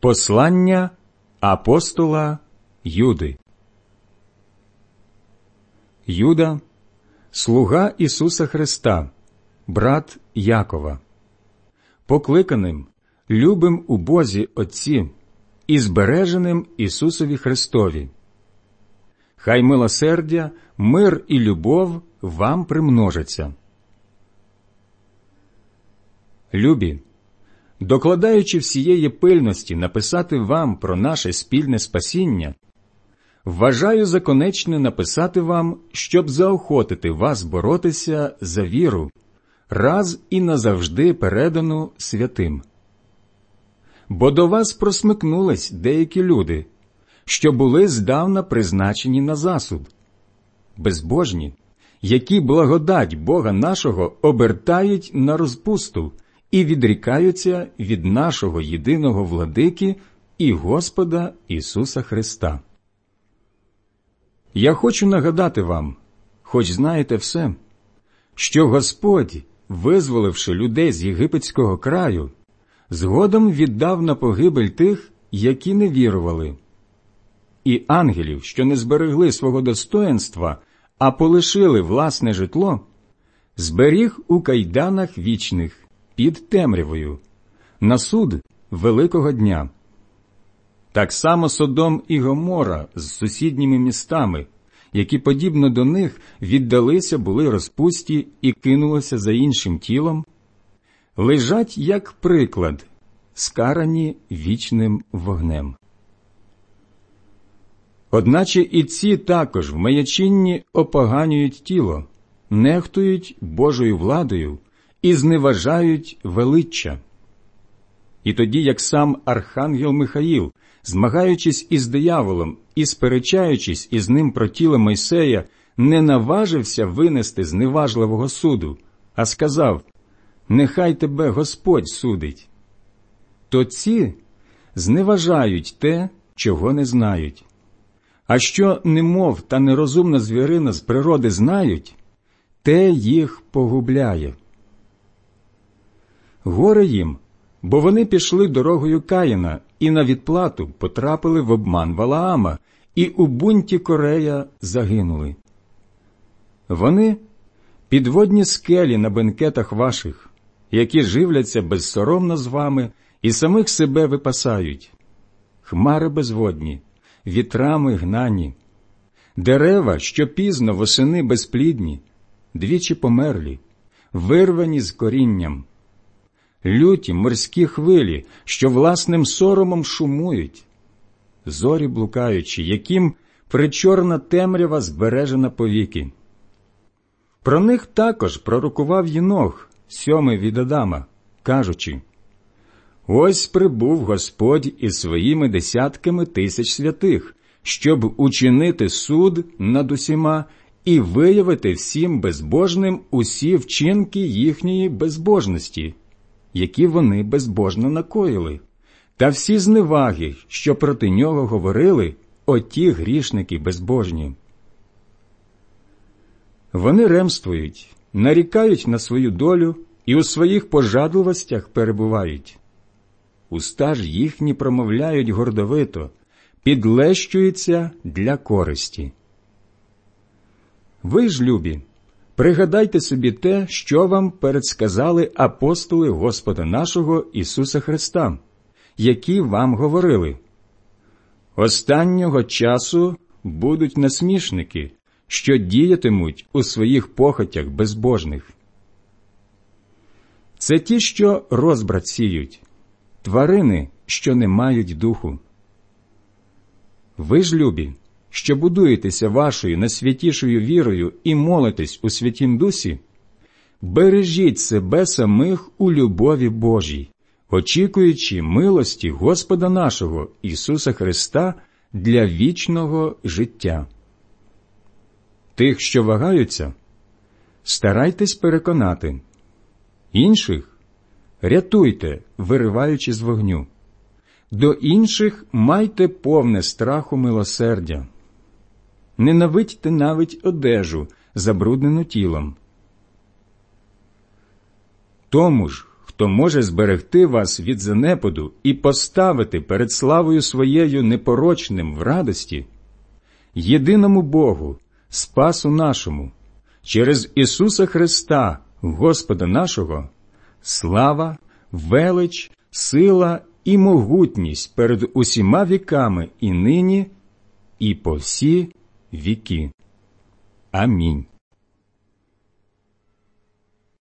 Послання апостола Юди. Юда, слуга Ісуса Христа, брат Якова, покликаним, любим у Бозі Отці і збереженим Ісусові Христові. Хай милосердя, мир і любов вам примножаться. Любі, докладаючи всієї пильності написати вам про наше спільне спасіння, вважаю за конечне написати вам, щоб заохотити вас боротися за віру, раз і назавжди передану святим. Бо до вас просмикнулись деякі люди, що були здавна призначені на засуд, безбожні, які благодать Бога нашого обертають на розпусту і відрікаються від нашого єдиного владики і Господа Ісуса Христа. Я хочу нагадати вам, хоч знаєте все, що Господь, визволивши людей з єгипетського краю, згодом віддав на погибель тих, які не вірували, і ангелів, що не зберегли свого достоинства, а полишили власне житло, зберіг у кайданах вічних під темрявою, на суд Великого дня. Так само Содом і Гомора з сусідніми містами, які, подібно до них, віддалися були розпусті і кинулися за іншим тілом, лежать як приклад, скарані вічним вогнем. Одначе і ці також в маячинні опоганюють тіло, нехтують Божою владою і зневажають величчя. І тоді, як сам Архангел Михаїл, змагаючись із дияволом і сперечаючись із ним про тіло Мойсея, не наважився винести зневажливого суду, а сказав Нехай тебе Господь судить. То ці зневажають те, чого не знають. А що немов та нерозумна звірина з природи знають, те їх погубляє. Горе їм, бо вони пішли дорогою Каїна і на відплату потрапили в обман Валаама, і у бунті Корея загинули. Вони підводні скелі на бенкетах ваших, які живляться безсоромно з вами і самих себе випасають, хмари безводні, вітрами гнані, дерева, що пізно восени безплідні, двічі померлі, вирвані з корінням люті морські хвилі, що власним соромом шумують, зорі блукаючи, яким причорна темрява збережена повіки. Про них також пророкував Єнох, сьомий від Адама, кажучи Ось прибув Господь із своїми десятками тисяч святих, щоб учинити суд над усіма і виявити всім безбожним усі вчинки їхньої безбожності, які вони безбожно накоїли, та всі зневаги, що проти нього говорили оті грішники безбожні. Вони ремствують, нарікають на свою долю і у своїх пожадливостях перебувають. Уста ж їхні промовляють гордовито, підлещуються для користі. Ви ж, любі, Пригадайте собі те, що вам передсказали апостоли Господа нашого Ісуса Христа, які вам говорили. Останнього часу будуть насмішники, що діятимуть у своїх похотях безбожних. Це ті, що розбрат сіють, тварини, що не мають духу. Ви ж любі, що будуєтеся вашою найсвятішою вірою і молитесь у святім дусі, бережіть себе самих у любові Божій, очікуючи милості Господа нашого Ісуса Христа для вічного життя. Тих, що вагаються, старайтесь переконати, інших рятуйте, вириваючи з вогню. До інших майте повне страху милосердя ненавидьте навіть одежу, забруднену тілом. Тому ж, хто може зберегти вас від занепаду і поставити перед славою своєю непорочним в радості, єдиному Богу, Спасу нашому, через Ісуса Христа, Господа нашого, слава, велич, сила і могутність перед усіма віками і нині, і по всі vi que, a mim,